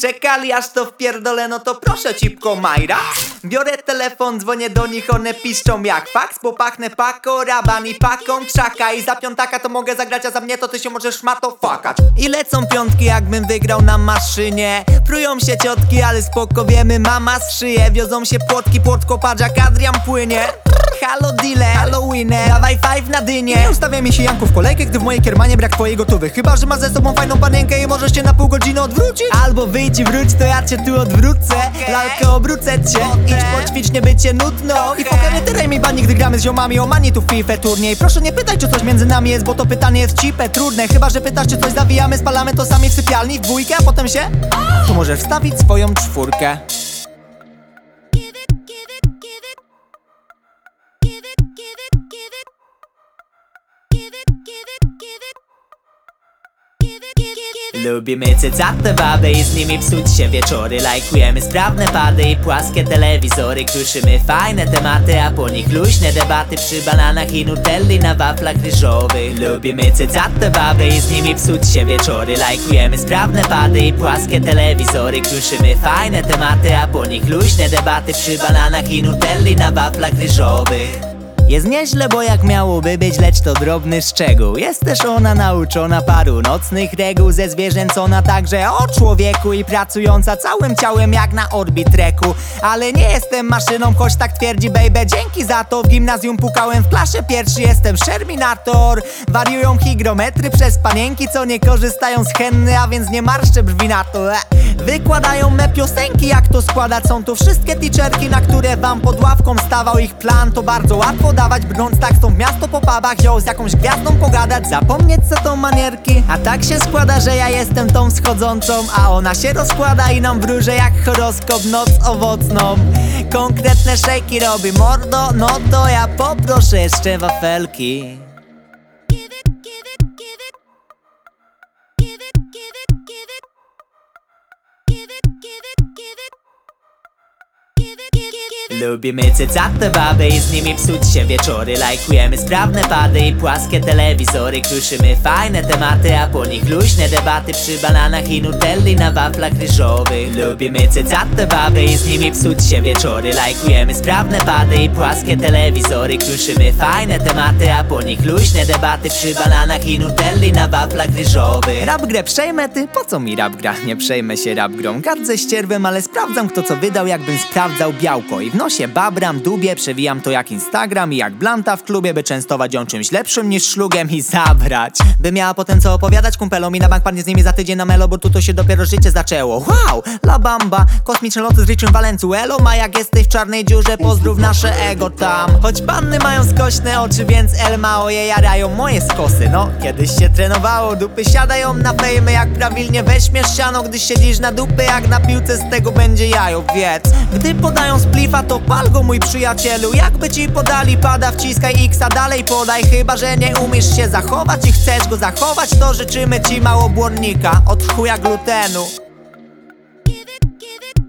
czekali aż to wpierdolę, no to proszę cipko Majra. Biorę telefon, dzwonię do nich, one piszczą jak faks Bo pachnę pako, raban i paką czaka I za piątaka to mogę zagrać, a za mnie to ty się możesz mato fakać I lecą piątki jakbym wygrał na maszynie. Prują się ciotki, ale spoko wiemy, mama z szyję Wiozą się płotki, płotko patrz jak Adrian płynie Halo dealer, Halloweener, dawaj five na dynie. Nie ustawia mi się Janku w kolejkę, gdy w mojej kiermanie brak twojej gotowych Chyba, że ma ze sobą fajną panienkę i możesz się na pół godziny odwrócić. Albo wyjdź i wróć, to ja cię tu odwrócę. Lalkę obrócę cię, idź poćwicz, nie by cię nudno I poker nie tyraj mi bani, gdy gramy z ziomami. O mani tu w FIFA turniej. Proszę nie pytaj, czy coś między nami jest, bo to pytanie jest cipę, trudne. Chyba, że pytasz, czy coś zawijamy, spalamy to sami w sypialni, w dwójkę, a potem się... Tu możesz wstawić swoją czwórkę Lubimy cycate baby i z nimi psuć się wieczory. Lajkujemy sprawne pady i płaskie telewizory. Kruszymy fajne tematy, a po nich luźne debaty. Przy bananach i nutelli na waflach ryżowych. Lubimy cycate baby i z nimi psuć się wieczory. Lajkujemy sprawne pady i płaskie telewizory. Kruszymy fajne tematy, a po nich luźne debaty. Przy bananach i nutelli na waflach ryżowych jest nieźle, bo jak miałoby być, lecz to drobny szczegół. Jest też ona nauczona paru nocnych reguł Ze zwierzęcona także o człowieku I pracująca całym ciałem jak na orbitreku. Ale nie jestem maszyną, choć tak twierdzi baby. Dzięki za to w gimnazjum pukałem w klasie pierwszy. Jestem Sherminator. Wariują hygrometry przez panienki, co nie korzystają z henny A więc nie marszczę brwi na to. Wykładają me piosenki, jak to składać Są tu wszystkie teacherki, na które wam pod ławką stawał ich plan. To bardzo łatwo dawać, brnąc tak stąd w miasto po pubach Wziął z jakąś gwiazdą pogadać, zapomnieć co to manierki. A tak się składa, że ja jestem tą wschodzącą A ona się rozkłada i nam wróży jak horoskop noc owocną. Konkretne szejki robi mordo, no to ja poproszę jeszcze wafelki Give it, Lubimy cycate baby i z nimi psuć się wieczory. Lajkujemy sprawne pady i płaskie telewizory. Kruszymy fajne tematy, a po nich luźne debaty. Przy bananach i nutelli na waflach ryżowych. Lubimy cycate baby i z nimi psuć się wieczory. Lajkujemy sprawne pady i płaskie telewizory. Kruszymy fajne tematy, a po nich luźne debaty. Przy bananach i nutelli na waflach ryżowych. Rap grę przejmę, ty po co mi rap gra? Nie przejmę się rap grą. Gardzę ścierwem, ale sprawdzam kto co wydał jakbym sprawdzał białko. I w nosie babram, dubie, przewijam to jak Instagram I jak blanta w klubie, by częstować ją czymś lepszym niż szlugiem i zabrać. By miała potem co opowiadać kumpelom i na bank padnie z nimi za tydzień na melo Bo tu to się dopiero życie zaczęło. Wow, la bamba, kosmiczne loty z Richem Valenzuelą A jak jesteś w czarnej dziurze, pozdrów nasze ego tam. Choć panny mają skośne oczy, więc El Mao je jarają moje skosy. No, kiedyś się trenowało, dupy siadają na fejmy Jak prawilnie weźmiesz siano, gdy siedzisz na dupy Jak na piłce z tego będzie jajo, wiedz Gdy podają splifa, to to pal go mój przyjacielu Jakby ci podali pada wciskaj x a dalej podaj Chyba, że nie umiesz się zachować i chcesz go zachować To życzymy ci mało błonnika od chuja glutenu Give it, give it